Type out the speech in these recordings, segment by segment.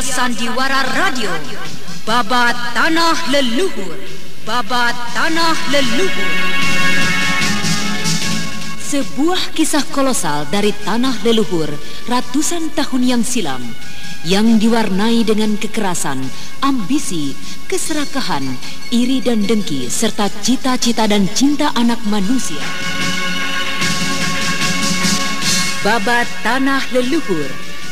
Sandiwara Radio. Babat Tanah Leluhur. Babat Tanah Leluhur. Sebuah kisah kolosal dari tanah leluhur ratusan tahun yang silam yang diwarnai dengan kekerasan, ambisi, keserakahan, iri dan dengki serta cita-cita dan cinta anak manusia. Babat Tanah Leluhur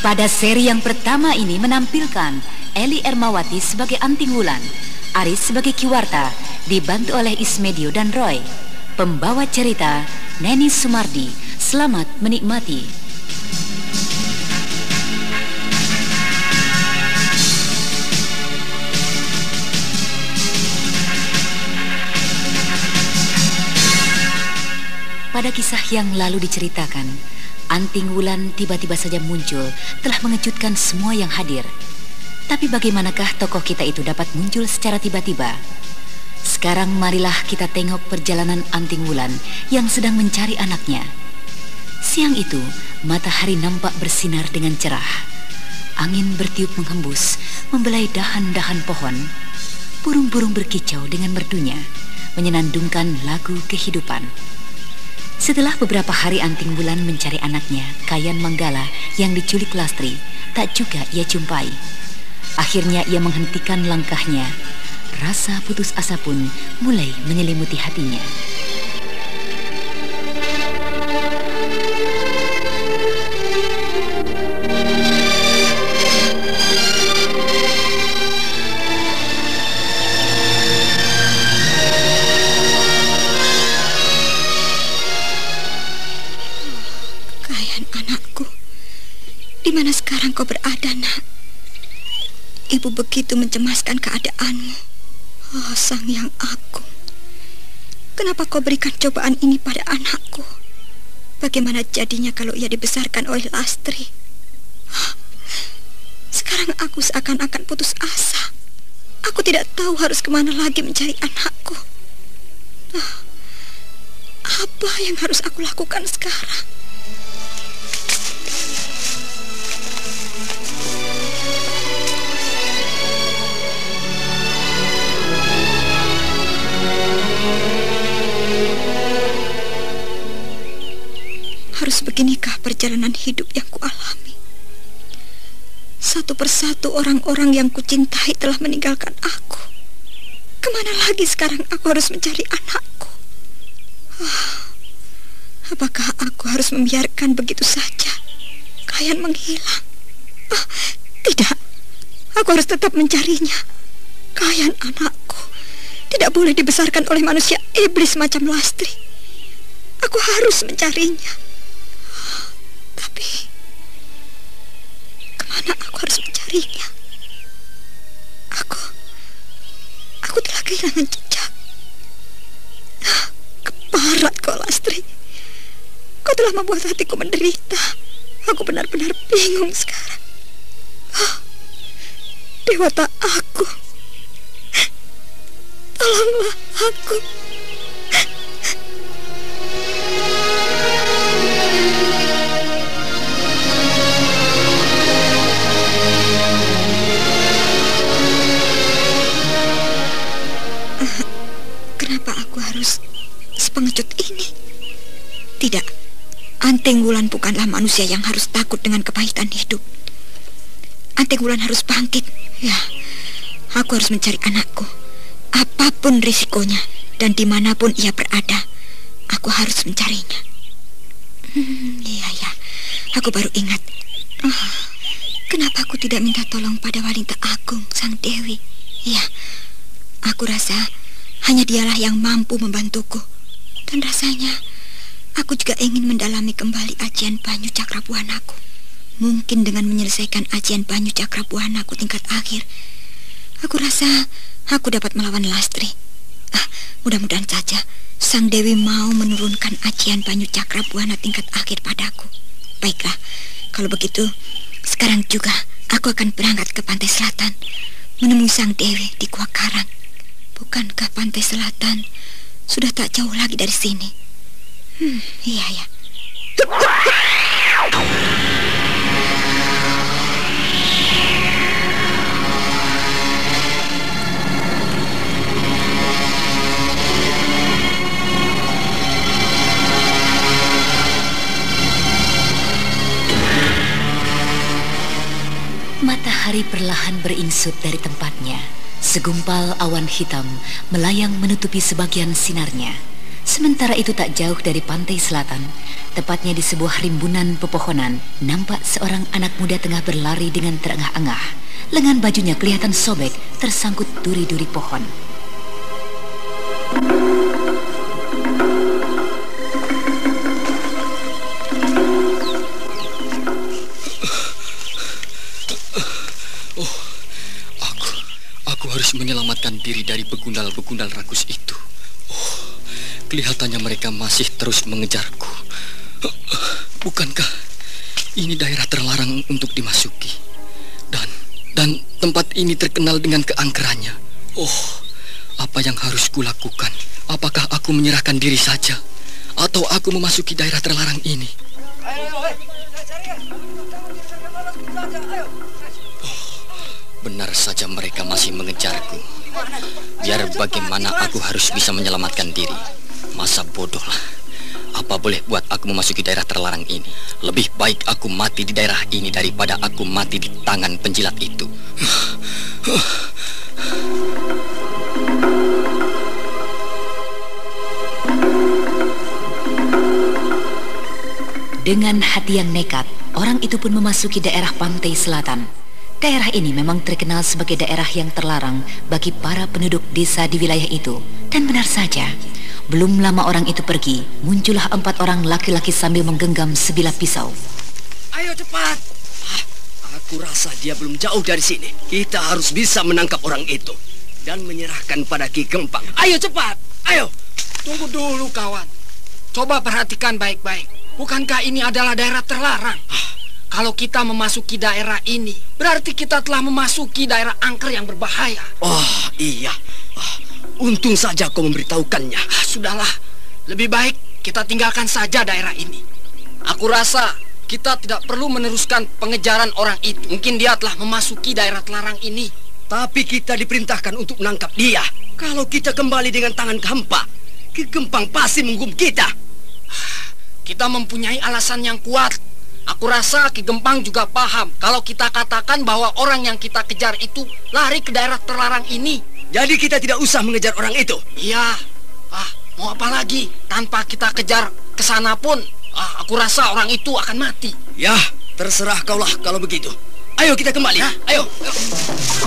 Pada seri yang pertama ini menampilkan Eli Ermawati sebagai Anting Wulan, Aris sebagai Kiwarta, dibantu oleh Ismedio dan Roy. Pembawa cerita Neni Sumardi. Selamat menikmati. Pada kisah yang lalu diceritakan, Anting Wulan tiba-tiba saja muncul telah mengejutkan semua yang hadir. Tapi bagaimanakah tokoh kita itu dapat muncul secara tiba-tiba? Sekarang marilah kita tengok perjalanan Anting Wulan yang sedang mencari anaknya. Siang itu, matahari nampak bersinar dengan cerah. Angin bertiup menghembus, membelai dahan-dahan pohon. Burung-burung berkicau dengan merdunya, menyenandungkan lagu kehidupan. Setelah beberapa hari Anting Bulan mencari anaknya, Kayan Manggala yang diculik Lastri, tak juga ia jumpai. Akhirnya ia menghentikan langkahnya. Rasa putus asa pun mulai menyelimuti hatinya. Kau berada, nak. Ibu begitu mencemaskan keadaanmu. Oh, sang yang aku. Kenapa kau berikan cobaan ini pada anakku? Bagaimana jadinya kalau ia dibesarkan oleh Lastri? Sekarang aku seakan-akan putus asa. Aku tidak tahu harus ke mana lagi mencari anakku. Apa yang harus aku lakukan sekarang? Perjalanan hidup yang kualami? Satu persatu orang-orang yang kucintai telah meninggalkan aku. Ke mana lagi sekarang aku harus mencari anakku? Oh, apakah aku harus membiarkan begitu saja Kayan menghilang? Oh, tidak, aku harus tetap mencarinya. Kayan anakku tidak boleh dibesarkan oleh manusia iblis macam Lastri. Aku harus mencarinya. Tapi ke mana aku harus mencarinya? Aku, aku telah kehilangan jejak. Keparat kau, Lastri. Kau telah membuat hatiku menderita. Aku benar-benar bingung sekarang. Dewata aku. Tolonglah aku. Wulan bukanlah manusia yang harus takut dengan kepahitan hidup. Anting Wulan harus bangkit. Ya, aku harus mencari anakku. Apa pun risikonya dan di mana pun ia berada, aku harus mencarinya. Hmm, iya, ya, aku baru ingat. Oh, kenapa aku tidak minta tolong pada wanita agung, Sang Dewi? Ya, aku rasa hanya dialah yang mampu membantuku. Dan rasanya Aku juga ingin mendalami kembali ajian Banyu Cakrabuanaku. Mungkin dengan menyelesaikan ajian Banyu Cakrabuanaku tingkat akhir, aku rasa aku dapat melawan Lastri. Ah, mudah-mudahan saja Sang Dewi mau menurunkan ajian Banyu Cakrabuana tingkat akhir padaku. Baiklah, kalau begitu, sekarang juga aku akan berangkat ke pantai selatan menemui Sang Dewi di Gua Karang. Bukankah pantai selatan sudah tak jauh lagi dari sini? Iya ya. Matahari perlahan beringsut dari tempatnya. Segumpal awan hitam melayang menutupi sebagian sinarnya. Sementara itu tak jauh dari pantai selatan, tepatnya di sebuah rimbunan pepohonan, nampak seorang anak muda tengah berlari dengan terengah-engah. Lengan bajunya kelihatan sobek, tersangkut duri-duri pohon. harus menyelamatkan diri dari begundal-begundal rakus itu. Oh, kelihatannya mereka masih terus mengejarku. Bukankah ini daerah terlarang untuk dimasuki? Dan dan tempat ini terkenal dengan keangkerannya. Oh, apa yang harus kulakukan? Apakah aku menyerahkan diri saja atau aku memasuki daerah terlarang ini? Ayo. Benar saja mereka masih mengejarku. Biar bagaimana aku harus bisa menyelamatkan diri. Masa bodoh lah. Apa boleh buat aku memasuki daerah terlarang ini? Lebih baik aku mati di daerah ini daripada aku mati di tangan penjilat itu. Dengan hati yang nekat, orang itu pun memasuki daerah pantai selatan. Daerah ini memang terkenal sebagai daerah yang terlarang bagi para penduduk desa di wilayah itu. Dan benar saja, belum lama orang itu pergi, muncullah empat orang laki-laki sambil menggenggam sebilah pisau. Ayo cepat! Ah, aku rasa dia belum jauh dari sini. Kita harus bisa menangkap orang itu dan menyerahkan pada Ki Gempang. Ayo cepat! Ayo! Tunggu dulu kawan. Coba perhatikan baik-baik. Bukankah ini adalah daerah terlarang? Ah, kalau kita memasuki daerah ini, berarti kita telah memasuki daerah angker yang berbahaya. Oh, iya. Untung saja kau memberitahukannya. Ah, sudahlah, lebih baik kita tinggalkan saja daerah ini. Aku rasa kita tidak perlu meneruskan pengejaran orang itu. Mungkin dia telah memasuki daerah terlarang ini. Tapi kita diperintahkan untuk menangkap dia. Kalau kita kembali dengan tangan hampa, Ki Gempang pasti menghukum kita. Kita mempunyai alasan yang kuat Aku rasa Ki Gempang juga paham kalau kita katakan bahwa orang yang kita kejar itu lari ke daerah terlarang ini. Jadi kita tidak usah mengejar orang itu. Iya. Ah, mau apa lagi? Tanpa kita kejar ke sana pun, ah, aku rasa orang itu akan mati. Ya, terserah kaulah kalau begitu. Ayo kita kembali. Ya, ayo. ayo.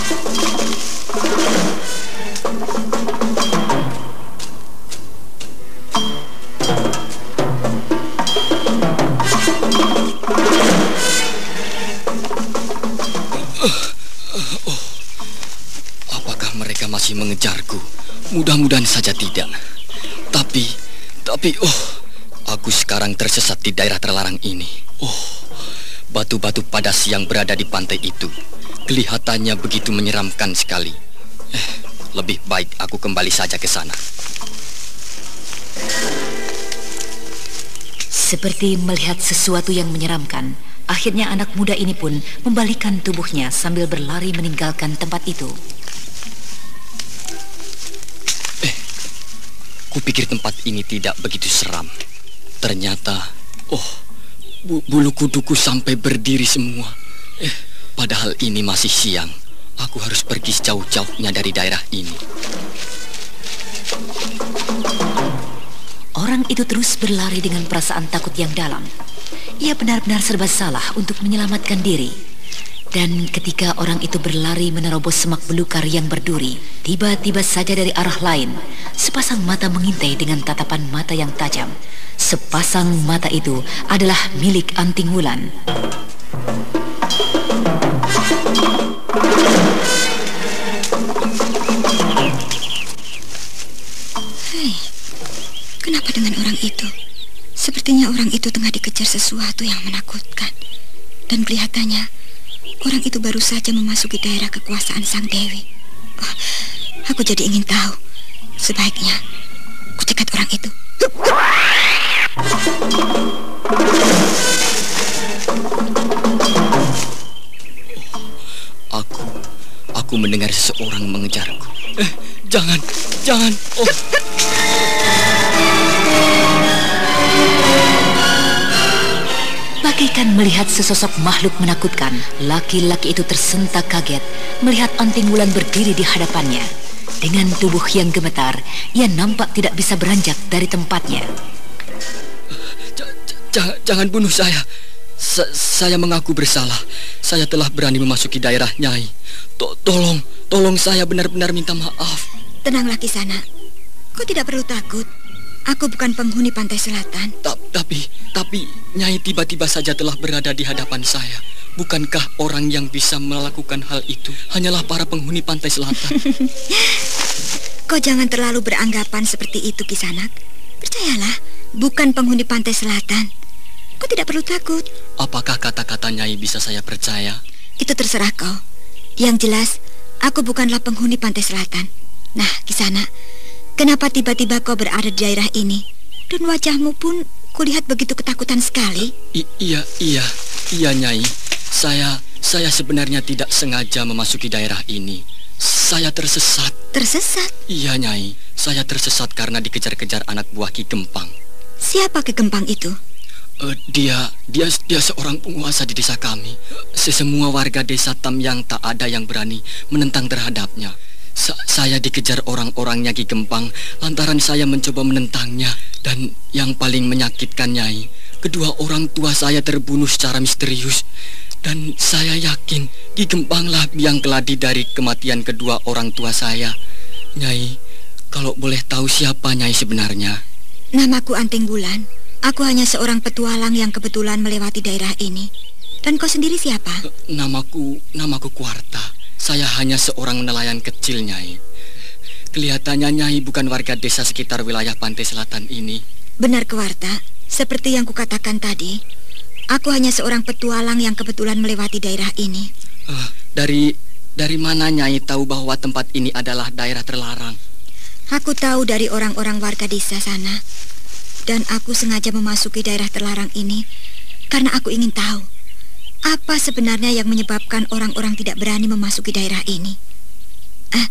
Masih mengejarku. Mudah-mudahan saja tidak. Tapi, tapi, oh, aku sekarang tersesat di daerah terlarang ini. Oh, batu-batu padas yang berada di pantai itu kelihatannya begitu menyeramkan sekali. Eh, lebih baik aku kembali saja ke sana. Seperti melihat sesuatu yang menyeramkan, akhirnya anak muda ini pun membalikan tubuhnya sambil berlari meninggalkan tempat itu. Kupikir tempat ini tidak begitu seram. Ternyata, oh, bu bulu kuduku sampai berdiri semua. Eh, padahal ini masih siang. Aku harus pergi sejauh-jauhnya dari daerah ini. Orang itu terus berlari dengan perasaan takut yang dalam. Ia benar-benar serba salah untuk menyelamatkan diri. Dan ketika orang itu berlari menerobos semak belukar yang berduri, tiba-tiba saja dari arah lain, sepasang mata mengintai dengan tatapan mata yang tajam. Sepasang mata itu adalah milik Anting Wulan. Kenapa dengan orang itu? Sepertinya orang itu tengah dikejar sesuatu yang menakutkan. Dan kelihatannya Orang itu baru saja memasuki daerah kekuasaan Sang Dewi. Oh, aku jadi ingin tahu. Sebaiknya aku cekat orang itu. Aku, aku mendengar seseorang mengejarku. Eh, jangan, jangan. Oh. Bagaikan melihat sesosok makhluk menakutkan, laki-laki itu tersentak kaget melihat Anting Wulan berdiri di hadapannya. Dengan tubuh yang gemetar, ia nampak tidak bisa beranjak dari tempatnya. Jangan, jangan bunuh saya. Sa saya mengaku bersalah. Saya telah berani memasuki daerah Nyai. To tolong, tolong saya benar-benar minta maaf. Tenanglah sana. Kau tidak perlu takut. Aku bukan penghuni pantai selatan. Ta tapi, tapi Nyai tiba-tiba saja telah berada di hadapan saya. Bukankah orang yang bisa melakukan hal itu hanyalah para penghuni pantai selatan? Kau jangan terlalu beranggapan seperti itu, Kisanak. Percayalah, bukan penghuni pantai selatan. Kau tidak perlu takut. Apakah kata-kata Nyai bisa saya percaya? Itu terserah kau. Yang jelas, aku bukanlah penghuni pantai selatan. Nah, Kisanak, Kenapa tiba-tiba kau berada di daerah ini? Dan wajahmu pun kulihat begitu ketakutan sekali. I iya, iya, iya Nyai. Saya, saya sebenarnya tidak sengaja memasuki daerah ini. Saya tersesat. Tersesat? Iya Nyai, saya tersesat karena dikejar-kejar anak buah Ki Gempang. Siapa Ki Gempang itu? Uh, dia, dia, dia seorang penguasa di desa kami. Sesemua warga desa Tam yang tak ada yang berani menentang terhadapnya. Sa saya dikejar orang-orangnya Ki Gempang lantaran saya mencoba menentangnya dan yang paling menyakitkan Nyai, kedua orang tua saya terbunuh secara misterius dan saya yakin Ki Gempanglah biang keladi dari kematian kedua orang tua saya. Nyai, kalau boleh tahu siapa Nyai sebenarnya? Namaku Anting Bulan. Aku hanya seorang petualang yang kebetulan melewati daerah ini. Dan kau sendiri siapa? Namaku, namaku Kuarta. Saya hanya seorang nelayan kecil, Nyai. Kelihatannya Nyai bukan warga desa sekitar wilayah pantai selatan ini. Benar, Kewarta. Seperti yang kukatakan tadi, aku hanya seorang petualang yang kebetulan melewati daerah ini. Uh, dari dari mana Nyai tahu bahwa tempat ini adalah daerah terlarang? Aku tahu dari orang-orang warga desa sana. Dan aku sengaja memasuki daerah terlarang ini karena aku ingin tahu apa sebenarnya yang menyebabkan orang-orang tidak berani memasuki daerah ini? Ah,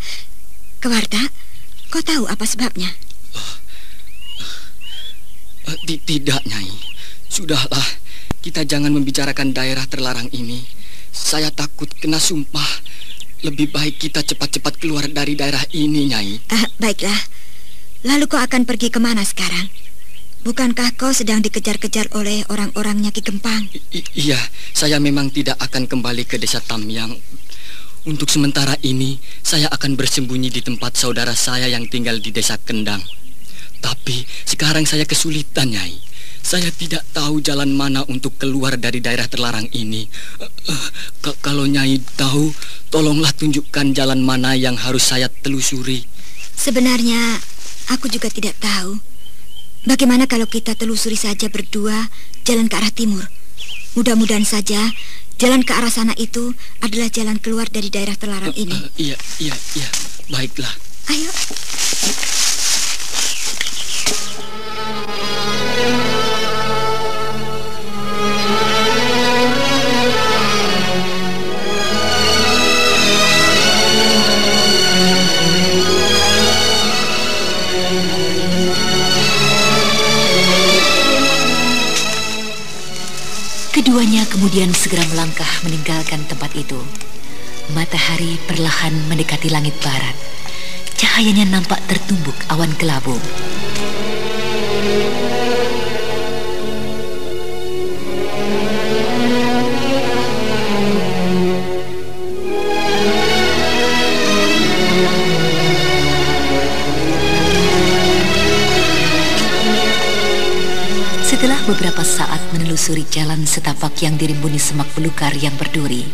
Kewarta, kau tahu apa sebabnya? Uh, uh, uh, tidak, Nyai. Sudahlah, kita jangan membicarakan daerah terlarang ini. Saya takut kena sumpah. Lebih baik kita cepat-cepat keluar dari daerah ini, Nyai. Uh, baiklah. Lalu kau akan pergi ke mana sekarang? Bukankah kau sedang dikejar-kejar oleh orang-orangnya Ki Gempang? I iya, saya memang tidak akan kembali ke desa Tamyang. Untuk sementara ini, saya akan bersembunyi di tempat saudara saya yang tinggal di desa Kendang. Tapi sekarang saya kesulitan, Nyai. Saya tidak tahu jalan mana untuk keluar dari daerah terlarang ini. Uh, uh, kalau Nyai tahu, tolonglah tunjukkan jalan mana yang harus saya telusuri. Sebenarnya, aku juga tidak tahu. Bagaimana kalau kita telusuri saja berdua jalan ke arah timur? Mudah-mudahan saja jalan ke arah sana itu adalah jalan keluar dari daerah terlarang ini. Uh, uh, iya, iya, iya. Baiklah. Ayo. Kemudian segera melangkah meninggalkan tempat itu. Matahari perlahan mendekati langit barat. Cahayanya nampak tertumbuk awan kelabu. Menelusuri jalan setapak yang dirimbuni semak belukar yang berduri.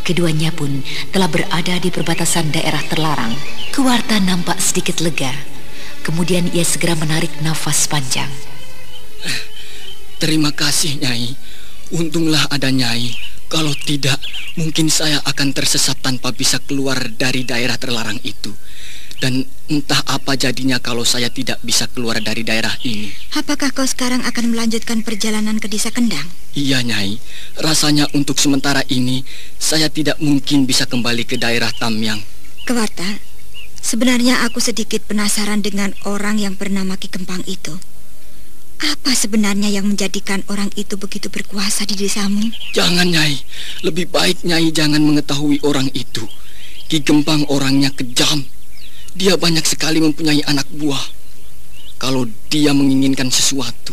Keduanya pun telah berada di perbatasan daerah terlarang. Kewarta nampak sedikit lega. Kemudian ia segera menarik nafas panjang. Terima kasih, Nyai. Untunglah ada Nyai. Kalau tidak, mungkin saya akan tersesat tanpa bisa keluar dari daerah terlarang itu. Dan entah apa jadinya kalau saya tidak bisa keluar dari daerah ini. Apakah kau sekarang akan melanjutkan perjalanan ke desa Kendang? Iya, Nyai. Rasanya untuk sementara ini, saya tidak mungkin bisa kembali ke daerah Tamyang. Kewarta, sebenarnya aku sedikit penasaran dengan orang yang bernama Ki Kempang itu. Apa sebenarnya yang menjadikan orang itu begitu berkuasa di desamu? Jangan, Nyai. Lebih baik Nyai jangan mengetahui orang itu. Ki Gempang orangnya kejam dia banyak sekali mempunyai anak buah. Kalau dia menginginkan sesuatu,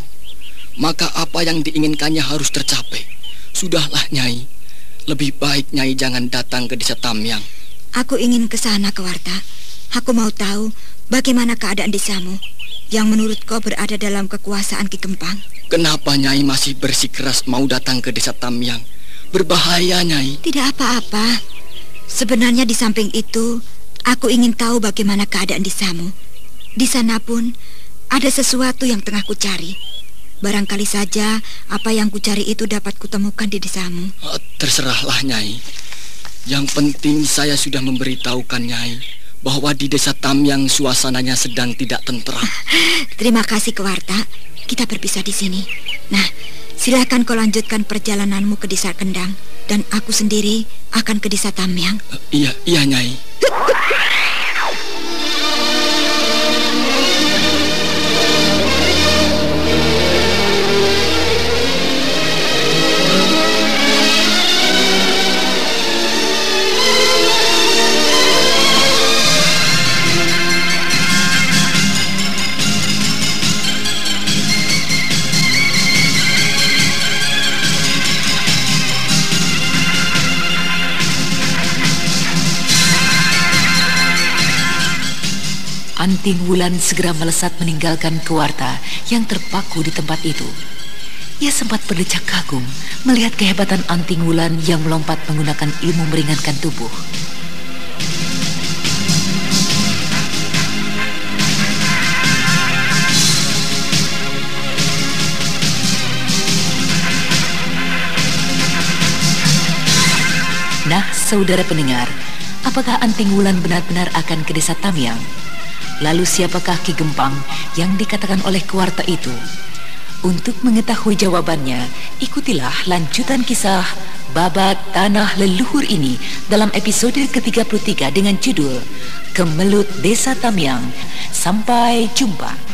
maka apa yang diinginkannya harus tercapai. Sudahlah, Nyai. Lebih baik Nyai jangan datang ke desa Tamyang. Aku ingin ke sana, Kewarta. Aku mau tahu bagaimana keadaan desamu yang menurut kau berada dalam kekuasaan Ki Kempang. Kenapa Nyai masih bersikeras mau datang ke desa Tamyang? Berbahaya, Nyai. Tidak apa-apa. Sebenarnya di samping itu, Aku ingin tahu bagaimana keadaan di Samu. Di sana pun ada sesuatu yang tengah kucari. Barangkali saja apa yang kucari itu dapat kutemukan di desamu. Oh, terserahlah, Nyai. Yang penting saya sudah memberitahukan Nyai bahwa di desa Tamyang suasananya sedang tidak tentram. Terima kasih, Kewarta. Kita berpisah di sini. Nah, silakan kau lanjutkan perjalananmu ke desa Kendang dan aku sendiri akan ke desa Tamyang. Uh, iya, iya, Nyai. Ah! Anting Wulan segera melesat meninggalkan kewarta yang terpaku di tempat itu. Ia sempat berdecak kagum melihat kehebatan Anting Wulan yang melompat menggunakan ilmu meringankan tubuh. Nah, saudara pendengar, apakah Anting Wulan benar-benar akan ke desa Tamyang? Lalu siapakah Ki Gempang yang dikatakan oleh Kuarta itu? Untuk mengetahui jawabannya, ikutilah lanjutan kisah Babat Tanah Leluhur ini dalam episode ke-33 dengan judul Kemelut Desa Tamyang. Sampai jumpa.